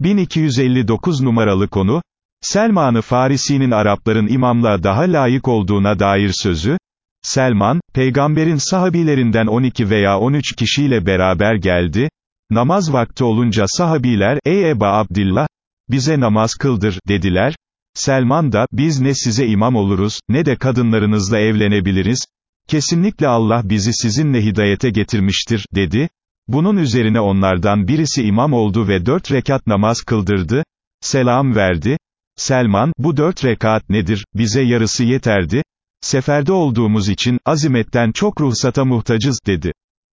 1259 numaralı konu, Selman-ı Farisi'nin Arapların imamlığa daha layık olduğuna dair sözü, Selman, peygamberin sahabilerinden 12 veya 13 kişiyle beraber geldi, namaz vakti olunca sahabiler, ey Eba Abdillah, bize namaz kıldır, dediler, Selman da, biz ne size imam oluruz, ne de kadınlarınızla evlenebiliriz, kesinlikle Allah bizi sizinle hidayete getirmiştir, dedi, bunun üzerine onlardan birisi imam oldu ve dört rekat namaz kıldırdı, selam verdi, Selman, bu dört rekat nedir, bize yarısı yeterdi, seferde olduğumuz için, azimetten çok ruhsata muhtacız, dedi.